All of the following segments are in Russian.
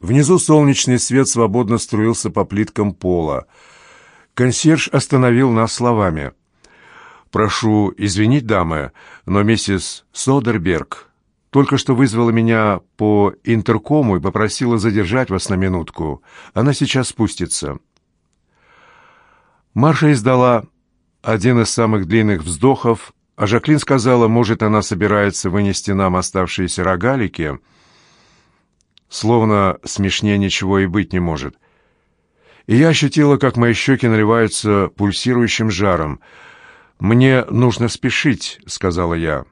Внизу солнечный свет свободно струился по плиткам пола. Консьерж остановил нас словами. «Прошу извинить, дамы, но миссис Содерберг только что вызвала меня по интеркому и попросила задержать вас на минутку. Она сейчас спустится». Марша издала один из самых длинных вздохов, а Жаклин сказала, может, она собирается вынести нам оставшиеся рогалики. Словно смешнее ничего и быть не может. И я ощутила, как мои щеки наливаются пульсирующим жаром. «Мне нужно спешить», — сказала я.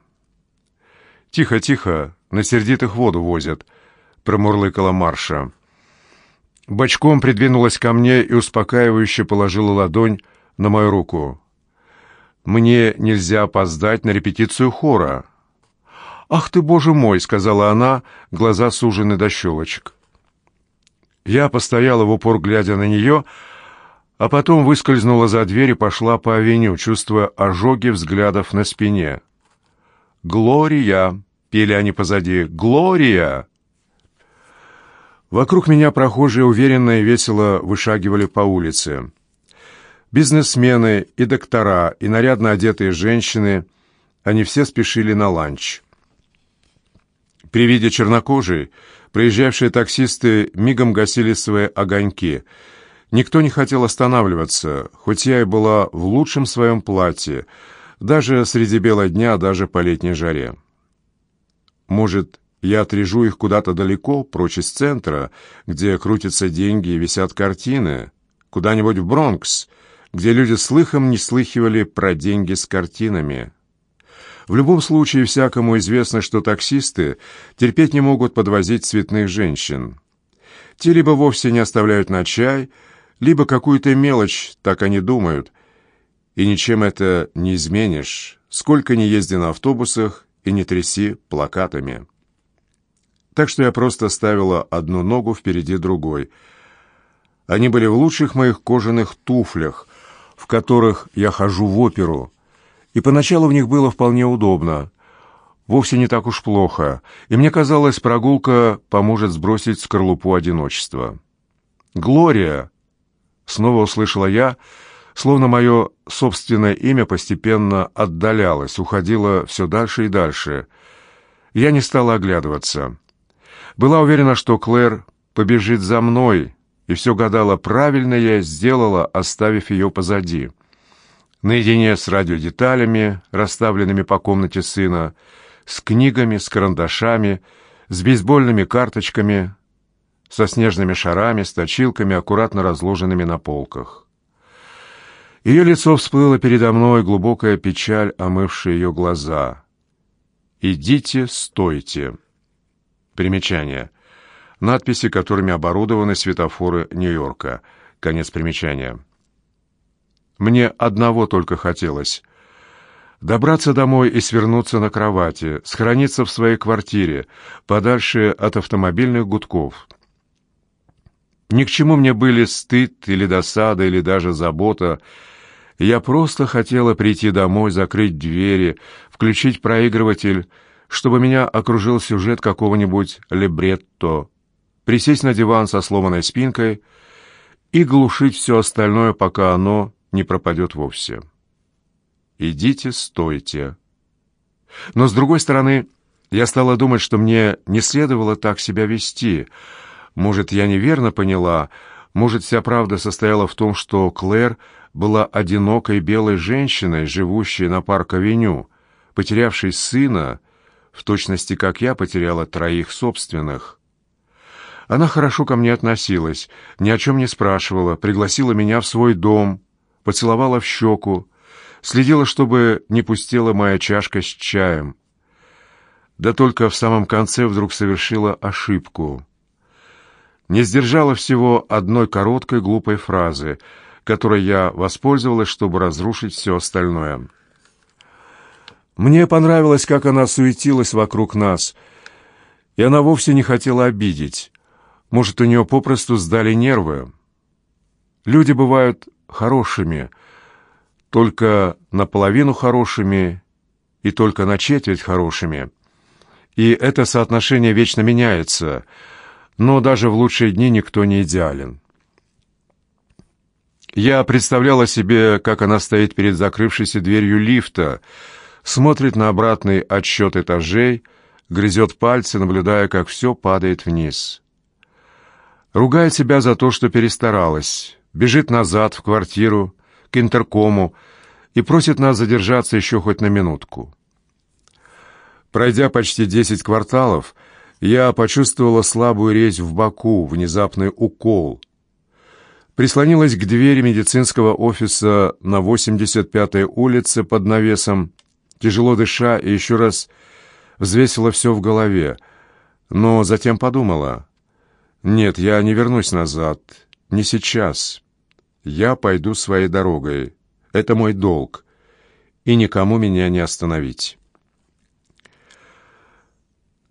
«Тихо, тихо, на сердитых воду возят», — промурлыкала Марша. Бочком придвинулась ко мне и успокаивающе положила ладонь на мою руку. «Мне нельзя опоздать на репетицию хора». «Ах ты, боже мой!» — сказала она, глаза сужены до щелочек. Я постояла в упор, глядя на нее, а потом выскользнула за дверь и пошла по авеню, чувствуя ожоги взглядов на спине. «Глория!» — пели они позади. «Глория!» Вокруг меня прохожие уверенно и весело вышагивали по улице. Бизнесмены и доктора, и нарядно одетые женщины, они все спешили на ланч. При виде чернокожей проезжавшие таксисты мигом гасили свои огоньки. Никто не хотел останавливаться, хоть я и была в лучшем своем платье, даже среди бела дня, даже по летней жаре. Может, я отрежу их куда-то далеко, прочь из центра, где крутятся деньги и висят картины, куда-нибудь в Бронкс, где люди слыхом не слыхивали про деньги с картинами. В любом случае, всякому известно, что таксисты терпеть не могут подвозить цветных женщин. Те либо вовсе не оставляют на чай, либо какую-то мелочь, так они думают. И ничем это не изменишь, сколько ни езди на автобусах и не тряси плакатами так что я просто ставила одну ногу впереди другой. Они были в лучших моих кожаных туфлях, в которых я хожу в оперу, и поначалу в них было вполне удобно, вовсе не так уж плохо, и мне казалось, прогулка поможет сбросить скорлупу одиночества. «Глория!» — снова услышала я, словно мое собственное имя постепенно отдалялось, уходило все дальше и дальше. Я не стала оглядываться. Была уверена, что Клэр побежит за мной, и все гадала, правильно я сделала, оставив ее позади. Наедине с радиодеталями, расставленными по комнате сына, с книгами, с карандашами, с бейсбольными карточками, со снежными шарами, с точилками, аккуратно разложенными на полках. Ее лицо всплыло передо мной, глубокая печаль, омывшая ее глаза. «Идите, стойте!» Примечание. Надписи, которыми оборудованы светофоры Нью-Йорка. Конец примечания. Мне одного только хотелось. Добраться домой и свернуться на кровати, схорониться в своей квартире, подальше от автомобильных гудков. Ни к чему мне были стыд или досада, или даже забота. Я просто хотела прийти домой, закрыть двери, включить проигрыватель, чтобы меня окружил сюжет какого-нибудь либретто, присесть на диван со сломанной спинкой и глушить все остальное, пока оно не пропадет вовсе. «Идите, стойте». Но, с другой стороны, я стала думать, что мне не следовало так себя вести. Может, я неверно поняла, может, вся правда состояла в том, что Клэр была одинокой белой женщиной, живущей на парк-авеню, потерявшей сына, в точности как я потеряла троих собственных. Она хорошо ко мне относилась, ни о чем не спрашивала, пригласила меня в свой дом, поцеловала в щеку, следила, чтобы не пустела моя чашка с чаем. Да только в самом конце вдруг совершила ошибку. Не сдержала всего одной короткой глупой фразы, которой я воспользовалась, чтобы разрушить все остальное. Мне понравилось, как она суетилась вокруг нас, и она вовсе не хотела обидеть. Может, у нее попросту сдали нервы. Люди бывают хорошими, только наполовину хорошими и только на четверть хорошими. И это соотношение вечно меняется. но даже в лучшие дни никто не идеален. Я представляла себе, как она стоит перед закрывшейся дверью лифта, смотрит на обратный отсчет этажей, грызет пальцы, наблюдая, как все падает вниз. Ругает себя за то, что перестаралась, бежит назад в квартиру, к интеркому и просит нас задержаться еще хоть на минутку. Пройдя почти десять кварталов, я почувствовала слабую резь в боку, внезапный укол. Прислонилась к двери медицинского офиса на 85-й улице под навесом, тяжело дыша, и еще раз взвесила все в голове, но затем подумала, «Нет, я не вернусь назад, не сейчас. Я пойду своей дорогой. Это мой долг, и никому меня не остановить».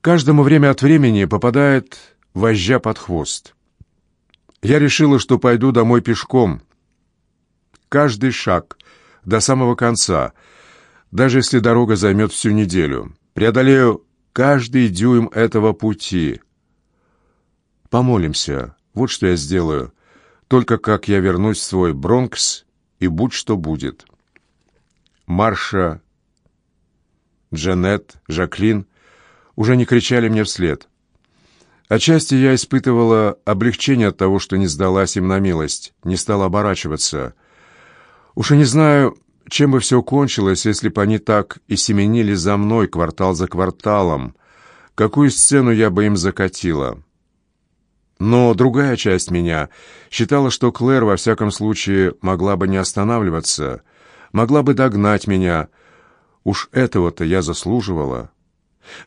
Каждому время от времени попадает вожжа под хвост. Я решила, что пойду домой пешком. Каждый шаг до самого конца, даже если дорога займет всю неделю. Преодолею каждый дюйм этого пути. Помолимся. Вот что я сделаю. Только как я вернусь в свой Бронкс, и будь что будет. Марша, Джанет, Жаклин — уже не кричали мне вслед. Отчасти я испытывала облегчение от того, что не сдалась им на милость, не стала оборачиваться. Уж и не знаю, чем бы все кончилось, если бы они так и семенили за мной квартал за кварталом, какую сцену я бы им закатила. Но другая часть меня считала, что Клэр во всяком случае могла бы не останавливаться, могла бы догнать меня. Уж этого-то я заслуживала.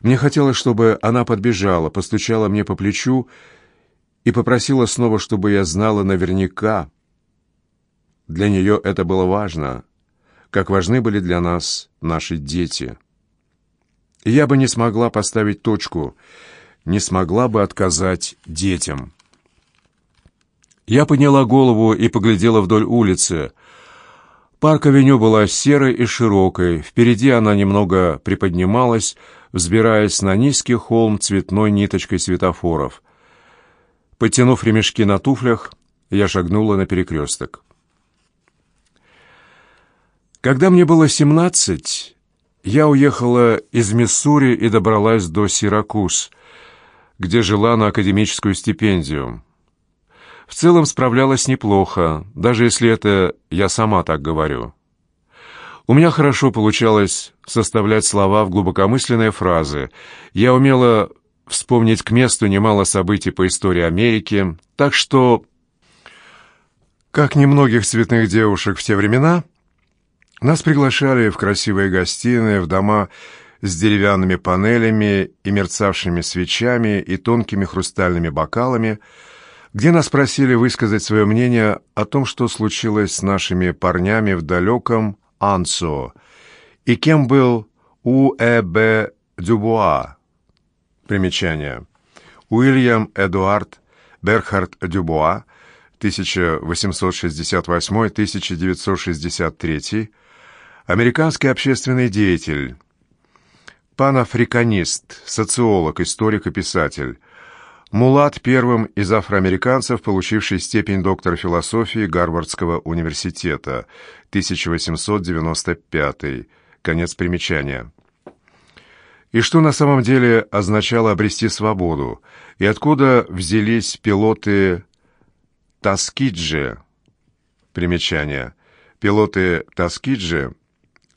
Мне хотелось, чтобы она подбежала, постучала мне по плечу и попросила снова, чтобы я знала наверняка. Для нее это было важно, как важны были для нас наши дети. я бы не смогла поставить точку, не смогла бы отказать детям. Я подняла голову и поглядела вдоль улицы. Парк-авеню была серой и широкой, впереди она немного приподнималась, взбираясь на низкий холм цветной ниточкой светофоров. Потянув ремешки на туфлях, я шагнула на перекресток. Когда мне было семнадцать, я уехала из Миссури и добралась до Сиракуз, где жила на академическую стипендию. В целом справлялась неплохо, даже если это я сама так говорю. У меня хорошо получалось составлять слова в глубокомысленные фразы. Я умела вспомнить к месту немало событий по истории Америки, так что, как немногих цветных девушек в те времена, нас приглашали в красивые гостиные, в дома с деревянными панелями и мерцавшими свечами и тонкими хрустальными бокалами, где нас просили высказать свое мнение о том, что случилось с нашими парнями в далеком Ансо, и кем был У.Э.Б. Дюбуа. Примечание. Уильям Эдуард Берхард Дюбуа, 1868-1963, американский общественный деятель, панафриканист, социолог, историк и писатель, Мулат первым из афроамериканцев, получивший степень доктора философии Гарвардского университета, 1895. Конец примечания. И что на самом деле означало обрести свободу, и откуда взялись пилоты Таскиджи? Примечание. Пилоты Таскиджи –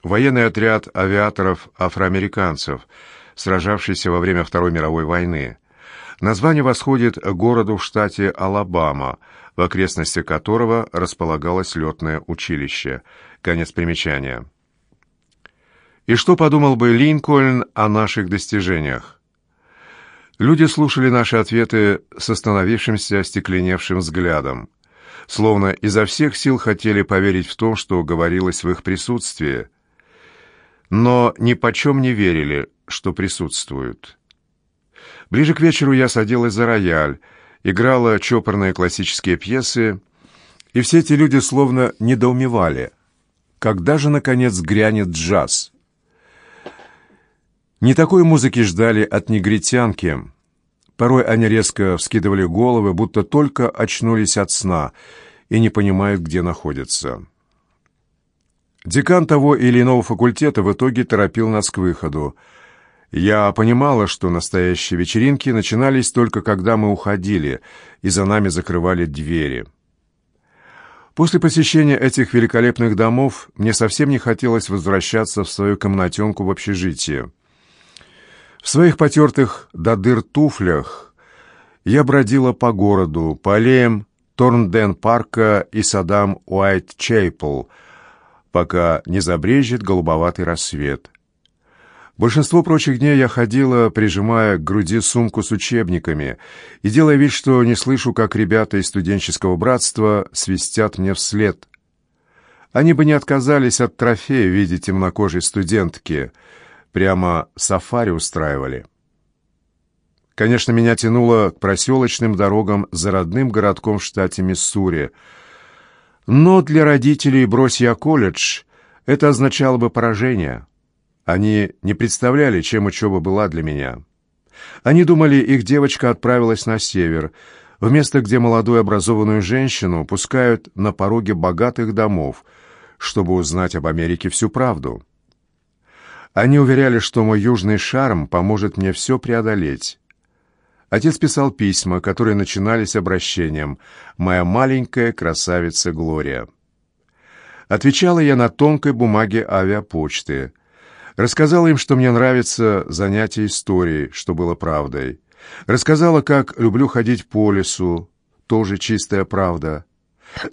военный отряд авиаторов-афроамериканцев, сражавшийся во время Второй мировой войны. Название восходит к городу в штате Алабама, в окрестности которого располагалось летное училище. Конец примечания. И что подумал бы Линкольн о наших достижениях? Люди слушали наши ответы с остановившимся остекленевшим взглядом, словно изо всех сил хотели поверить в то, что говорилось в их присутствии, но ни почем не верили, что присутствуют. Ближе к вечеру я садилась за рояль, играла чопорные классические пьесы, и все эти люди словно недоумевали, когда же, наконец, грянет джаз. Не такой музыки ждали от негритянки, Порой они резко вскидывали головы, будто только очнулись от сна и не понимают, где находятся. Декан того или иного факультета в итоге торопил нас к выходу. Я понимала, что настоящие вечеринки начинались только когда мы уходили, и за нами закрывали двери. После посещения этих великолепных домов мне совсем не хотелось возвращаться в свою комнатенку в общежитии. В своих потертых до дыр туфлях я бродила по городу, по аллеям Торнден-парка и садам Уайт-Чейпл, пока не забрежет голубоватый рассвет. Большинство прочих дней я ходила, прижимая к груди сумку с учебниками и делая вид, что не слышу, как ребята из студенческого братства свистят мне вслед. Они бы не отказались от трофея в виде темнокожей студентки — Прямо сафари устраивали. Конечно, меня тянуло к проселочным дорогам за родным городком в штате Миссури. Но для родителей, брось я колледж, это означало бы поражение. Они не представляли, чем учеба была для меня. Они думали, их девочка отправилась на север, в место, где молодую образованную женщину пускают на пороге богатых домов, чтобы узнать об Америке всю правду. Они уверяли, что мой южный шарм поможет мне все преодолеть. Отец писал письма, которые начинались обращением «Моя маленькая красавица Глория». Отвечала я на тонкой бумаге авиапочты. Рассказала им, что мне нравится занятие историей, что было правдой. Рассказала, как люблю ходить по лесу, тоже чистая правда.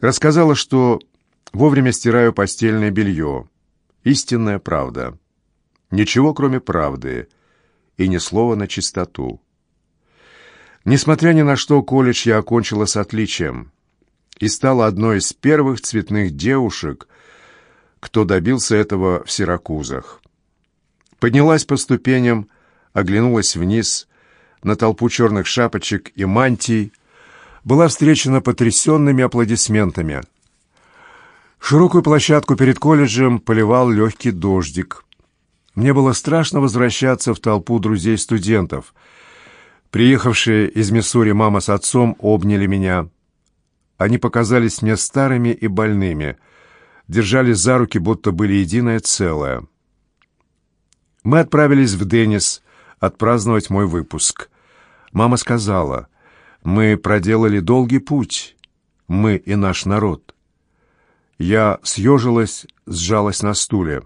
Рассказала, что вовремя стираю постельное белье, истинная правда. Ничего, кроме правды, и ни слова на чистоту. Несмотря ни на что, колледж я окончила с отличием и стала одной из первых цветных девушек, кто добился этого в Сиракузах. Поднялась по ступеням, оглянулась вниз на толпу черных шапочек и мантий, была встречена потрясенными аплодисментами. Широкую площадку перед колледжем поливал легкий дождик. Мне было страшно возвращаться в толпу друзей-студентов. Приехавшие из Миссури мама с отцом обняли меня. Они показались мне старыми и больными, держались за руки, будто были единое целое. Мы отправились в Деннис отпраздновать мой выпуск. Мама сказала, мы проделали долгий путь, мы и наш народ. Я съежилась, сжалась на стуле.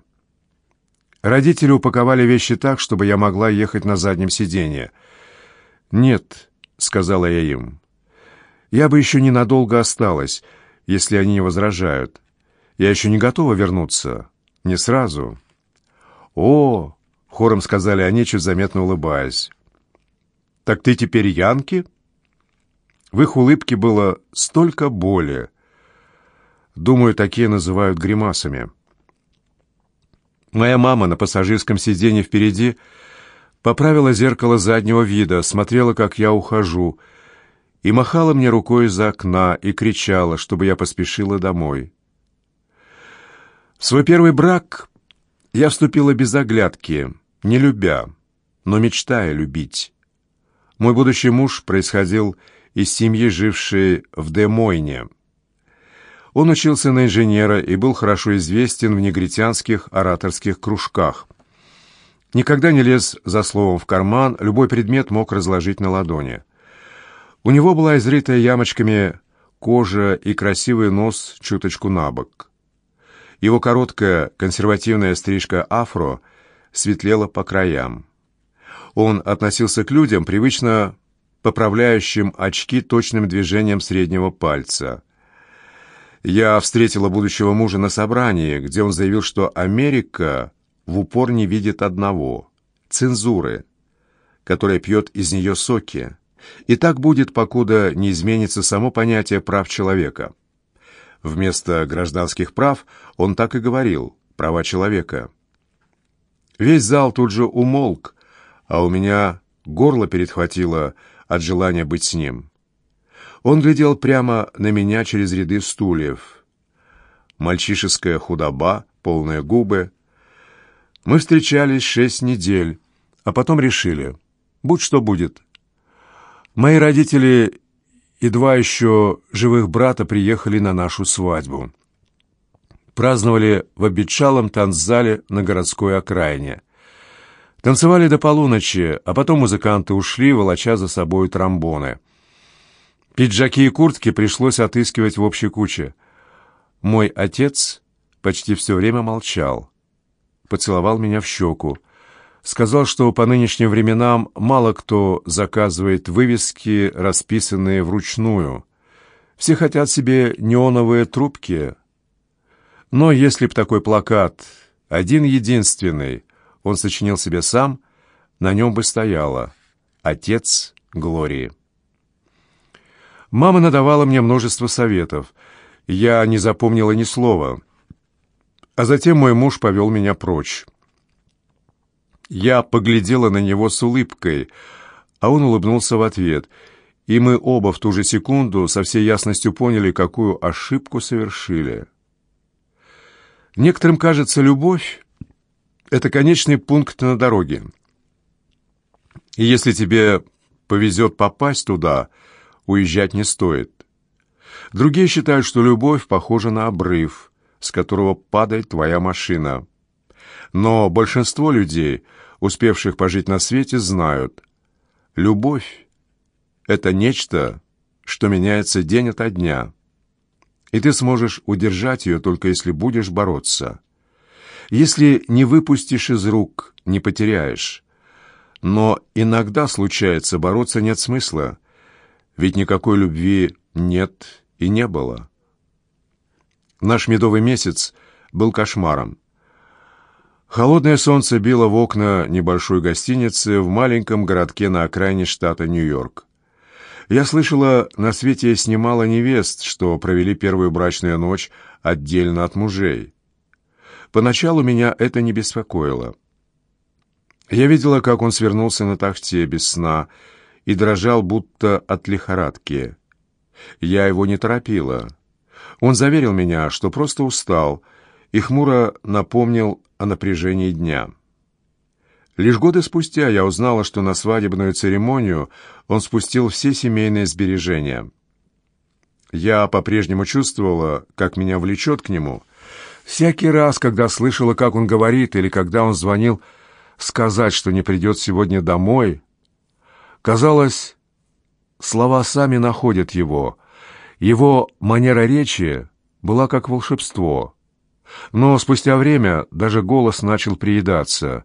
Родители упаковали вещи так, чтобы я могла ехать на заднем сиденье. «Нет», — сказала я им, — «я бы еще ненадолго осталась, если они не возражают. Я еще не готова вернуться. Не сразу». «О!» — хором сказали они, чуть заметно улыбаясь. «Так ты теперь Янки?» В их улыбке было столько боли. Думаю, такие называют гримасами. Моя мама на пассажирском сиденье впереди поправила зеркало заднего вида, смотрела, как я ухожу, и махала мне рукой из окна и кричала, чтобы я поспешила домой. В свой первый брак я вступила без оглядки, не любя, но мечтая любить. Мой будущий муж происходил из семьи, жившей в Демойне. Он учился на инженера и был хорошо известен в негритянских ораторских кружках. Никогда не лез за словом в карман, любой предмет мог разложить на ладони. У него была изрытая ямочками кожа и красивый нос чуточку набок. Его короткая консервативная стрижка афро светлела по краям. Он относился к людям, привычно поправляющим очки точным движением среднего пальца. Я встретила будущего мужа на собрании, где он заявил, что Америка в упор не видит одного — цензуры, которая пьет из нее соки. И так будет, покуда не изменится само понятие прав человека. Вместо гражданских прав он так и говорил — права человека. Весь зал тут же умолк, а у меня горло перехватило от желания быть с ним. Он глядел прямо на меня через ряды стульев. Мальчишеская худоба, полные губы. Мы встречались шесть недель, а потом решили, будь что будет. Мои родители и два еще живых брата приехали на нашу свадьбу. Праздновали в обетшалом танцзале на городской окраине. Танцевали до полуночи, а потом музыканты ушли, волоча за собой тромбоны. Пиджаки и куртки пришлось отыскивать в общей куче. Мой отец почти все время молчал. Поцеловал меня в щеку. Сказал, что по нынешним временам мало кто заказывает вывески, расписанные вручную. Все хотят себе неоновые трубки. Но если б такой плакат, один-единственный, он сочинил себе сам, на нем бы стояло «Отец Глории». Мама надавала мне множество советов. Я не запомнила ни слова. А затем мой муж повел меня прочь. Я поглядела на него с улыбкой, а он улыбнулся в ответ, и мы оба в ту же секунду со всей ясностью поняли, какую ошибку совершили. Некоторым кажется, любовь это конечный пункт на дороге. И если тебе повезет попасть туда, уезжать не стоит. Другие считают, что любовь похожа на обрыв, с которого падает твоя машина. Но большинство людей, успевших пожить на свете, знают, любовь — это нечто, что меняется день ото дня, и ты сможешь удержать ее только если будешь бороться. Если не выпустишь из рук, не потеряешь. Но иногда случается, бороться нет смысла, ведь никакой любви нет и не было. Наш медовый месяц был кошмаром. Холодное солнце било в окна небольшой гостиницы в маленьком городке на окраине штата Нью-Йорк. Я слышала, на свете есть немало невест, что провели первую брачную ночь отдельно от мужей. Поначалу меня это не беспокоило. Я видела, как он свернулся на тахте без сна и дрожал, будто от лихорадки. Я его не торопила. Он заверил меня, что просто устал, и хмуро напомнил о напряжении дня. Лишь годы спустя я узнала, что на свадебную церемонию он спустил все семейные сбережения. Я по-прежнему чувствовала, как меня влечет к нему — Всякий раз, когда слышала, как он говорит, или когда он звонил сказать, что не придет сегодня домой, казалось, слова сами находят его. Его манера речи была как волшебство. Но спустя время даже голос начал приедаться,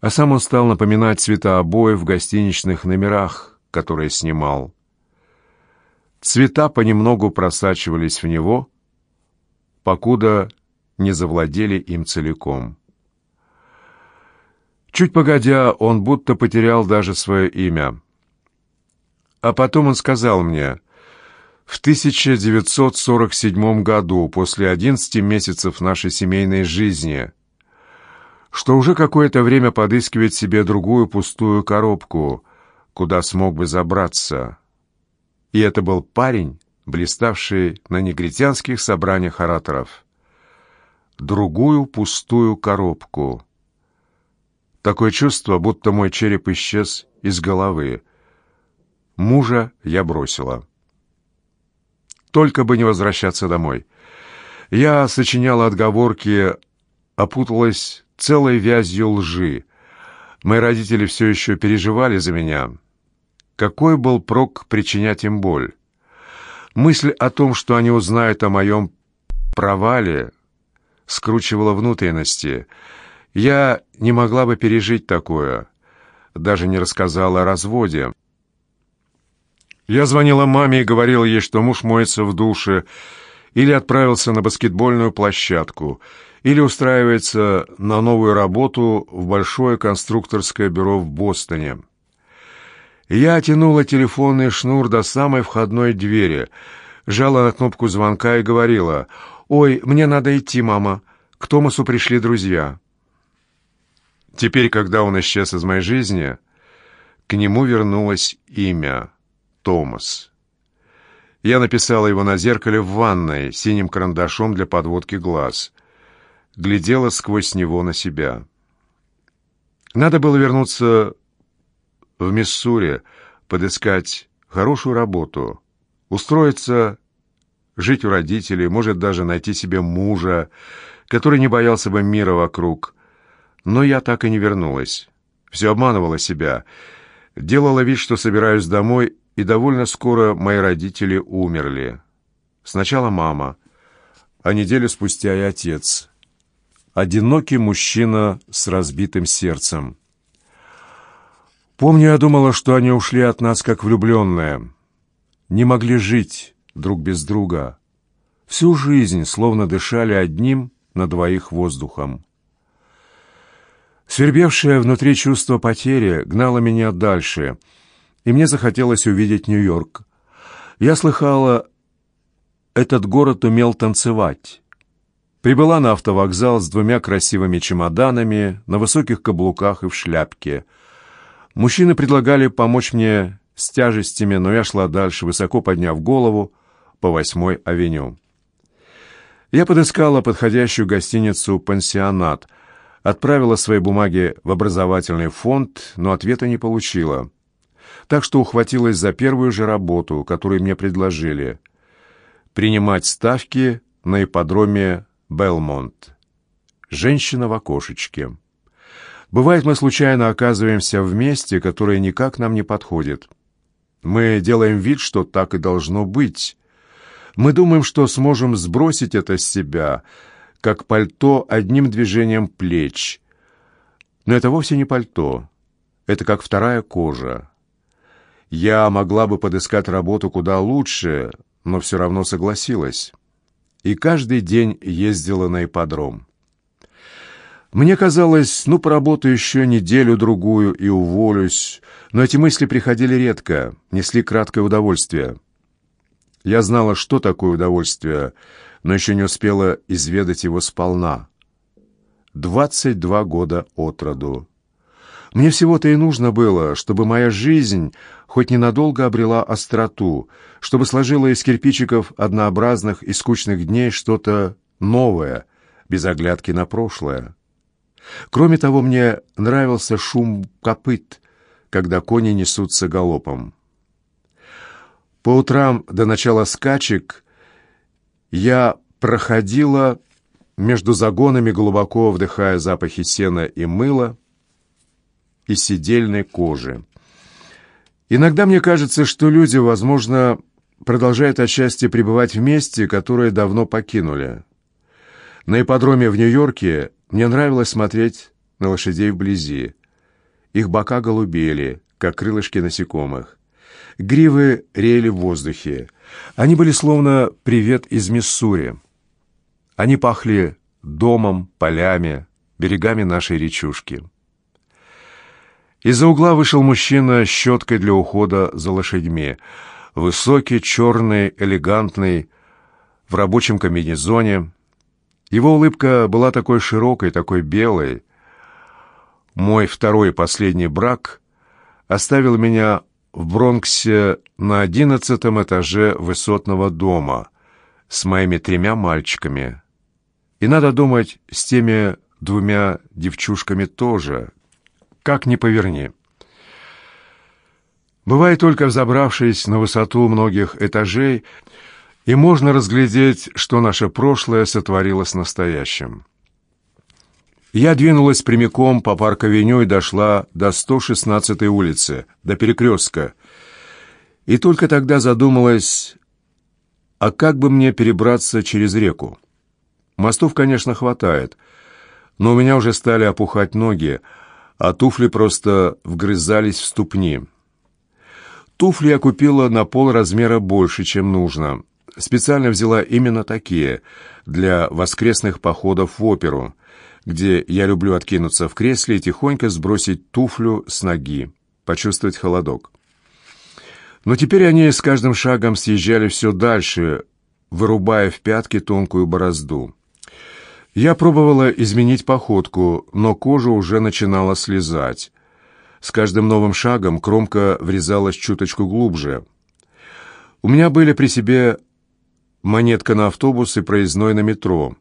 а сам он стал напоминать цвета обоев в гостиничных номерах, которые снимал. Цвета понемногу просачивались в него, покуда не завладели им целиком. Чуть погодя, он будто потерял даже свое имя. А потом он сказал мне, в 1947 году, после 11 месяцев нашей семейной жизни, что уже какое-то время подыскивает себе другую пустую коробку, куда смог бы забраться. И это был парень, блиставший на негритянских собраниях ораторов другую пустую коробку. Такое чувство, будто мой череп исчез из головы. Мужа я бросила. Только бы не возвращаться домой. Я сочиняла отговорки, опуталась целой вязью лжи. Мои родители все еще переживали за меня. Какой был прок причинять им боль? Мысль о том, что они узнают о моем провале, скручивало внутренности. Я не могла бы пережить такое, даже не рассказала о разводе. Я звонила маме и говорила ей, что муж моется в душе, или отправился на баскетбольную площадку, или устраивается на новую работу в большое конструкторское бюро в Бостоне. Я тянула телефонный шнур до самой входной двери, жала на кнопку звонка и говорила «Ой, мне надо идти, мама. К Томасу пришли друзья». Теперь, когда он исчез из моей жизни, к нему вернулось имя Томас. Я написала его на зеркале в ванной синим карандашом для подводки глаз. Глядела сквозь него на себя. Надо было вернуться в Миссури, подыскать хорошую работу, устроиться, жить у родителей, может даже найти себе мужа, который не боялся бы мира вокруг. Но я так и не вернулась. Все обманывала себя. Делала вид, что собираюсь домой, и довольно скоро мои родители умерли. Сначала мама, а неделю спустя и отец. Одинокий мужчина с разбитым сердцем. Помню, я думала, что они ушли от нас как влюбленные. Не могли жить друг без друга. Всю жизнь словно дышали одним на двоих воздухом. Свербевшее внутри чувство потери гнало меня дальше, и мне захотелось увидеть Нью-Йорк. Я слыхала, этот город умел танцевать. Прибыла на автовокзал с двумя красивыми чемоданами, на высоких каблуках и в шляпке — Мужчины предлагали помочь мне с тяжестями, но я шла дальше, высоко подняв голову по восьмой авеню. Я подыскала подходящую гостиницу «Пансионат», отправила свои бумаги в образовательный фонд, но ответа не получила. Так что ухватилась за первую же работу, которую мне предложили — принимать ставки на ипподроме «Белмонт». Женщина в окошечке. Бывает, мы случайно оказываемся в месте, которое никак нам не подходит. Мы делаем вид, что так и должно быть. Мы думаем, что сможем сбросить это с себя, как пальто одним движением плеч. Но это вовсе не пальто. Это как вторая кожа. Я могла бы подыскать работу куда лучше, но все равно согласилась. И каждый день ездила на ипподром. Мне казалось, ну, поработаю еще неделю-другую и уволюсь, но эти мысли приходили редко, несли краткое удовольствие. Я знала, что такое удовольствие, но еще не успела изведать его сполна. Двадцать два года от роду. Мне всего-то и нужно было, чтобы моя жизнь хоть ненадолго обрела остроту, чтобы сложила из кирпичиков однообразных и скучных дней что-то новое, без оглядки на прошлое. Кроме того, мне нравился шум копыт, когда кони несутся галопом. По утрам до начала скачек я проходила между загонами, глубоко вдыхая запахи сена и мыла и сидельной кожи. Иногда мне кажется, что люди, возможно, продолжают отчасти пребывать в месте, которое давно покинули. На ипподроме в Нью-Йорке мне нравилось смотреть на лошадей вблизи. Их бока голубели, как крылышки насекомых. Гривы реяли в воздухе. Они были словно привет из Миссури. Они пахли домом, полями, берегами нашей речушки. Из-за угла вышел мужчина с щеткой для ухода за лошадьми. Высокий, черный, элегантный, в рабочем комбинезоне, его улыбка была такой широкой, такой белой. Мой второй и последний брак оставил меня в Бронксе на одиннадцатом этаже высотного дома с моими тремя мальчиками. И, надо думать, с теми двумя девчушками тоже. Как ни поверни. Бывает только взобравшись на высоту многих этажей, и можно разглядеть, что наше прошлое сотворило с настоящим. Я двинулась прямиком по парк-авеню и дошла до 116-й улицы, до перекрестка. И только тогда задумалась, а как бы мне перебраться через реку? Мостов, конечно, хватает, но у меня уже стали опухать ноги, а туфли просто вгрызались в ступни. Туфли я купила на пол размера больше, чем нужно — специально взяла именно такие для воскресных походов в оперу, где я люблю откинуться в кресле и тихонько сбросить туфлю с ноги, почувствовать холодок. Но теперь они с каждым шагом съезжали все дальше, вырубая в пятки тонкую борозду. Я пробовала изменить походку, но кожа уже начинала слезать. С каждым новым шагом кромка врезалась чуточку глубже. У меня были при себе монетка на автобус и проездной на метро.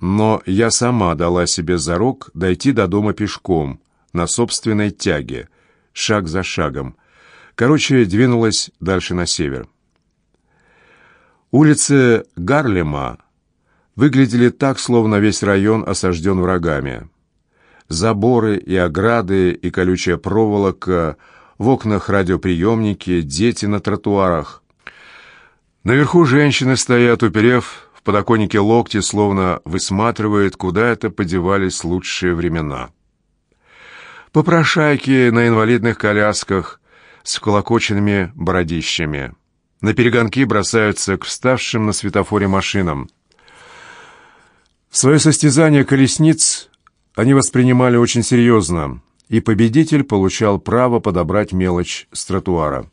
Но я сама дала себе зарок дойти до дома пешком, на собственной тяге, шаг за шагом, Короче, двинулась дальше на север. Улицы Гарлема выглядели так, словно весь район осажден врагами. Заборы и ограды, и колючая проволока, в окнах радиоприемники, дети на тротуарах. Наверху женщины стоят, уперев в подоконнике локти, словно высматривают, куда это подевались лучшие времена. Попрошайки на инвалидных колясках с колокоченными бородищами. На перегонки бросаются к вставшим на светофоре машинам. Свое состязание колесниц они воспринимали очень серьезно, и победитель получал право подобрать мелочь с тротуара.